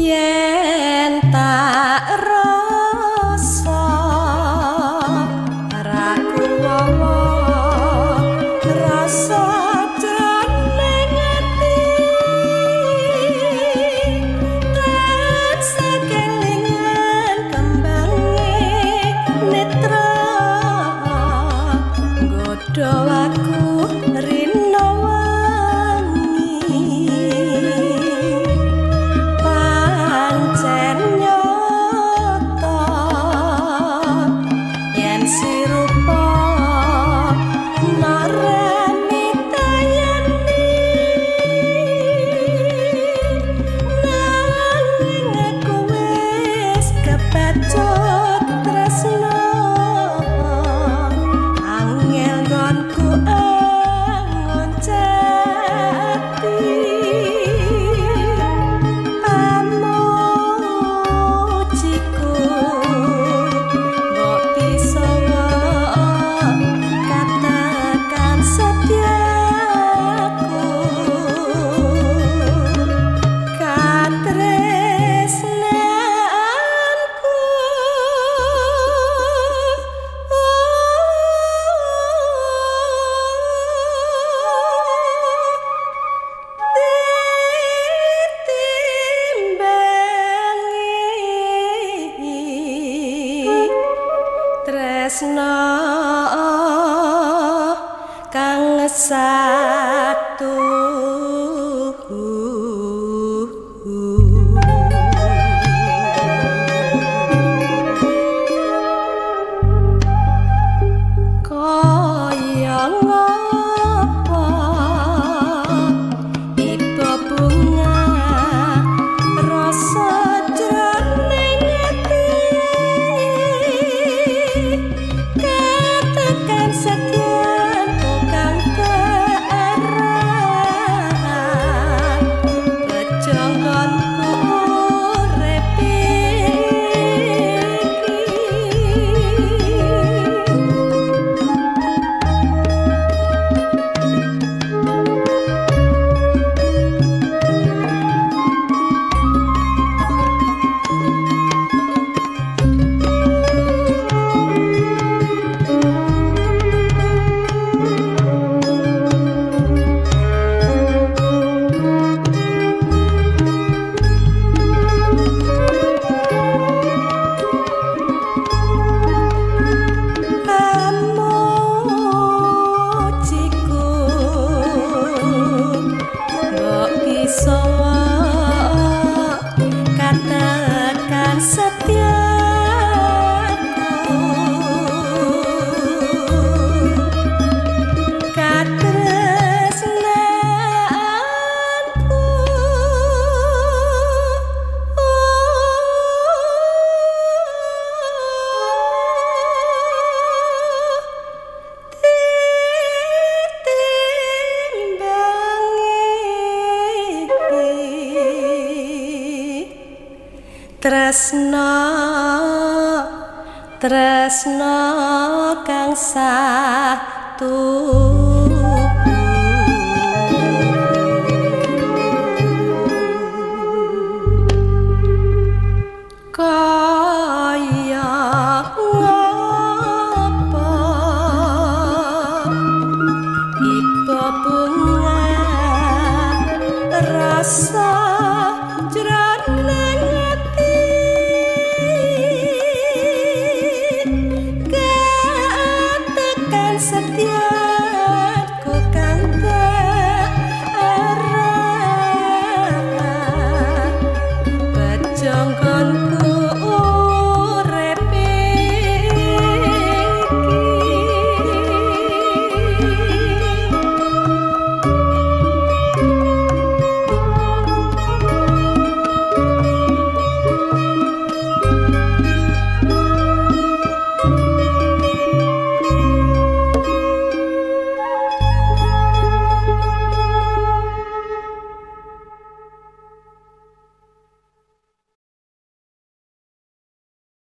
夜。cocok tresno. kang sah tresno tresno kang satu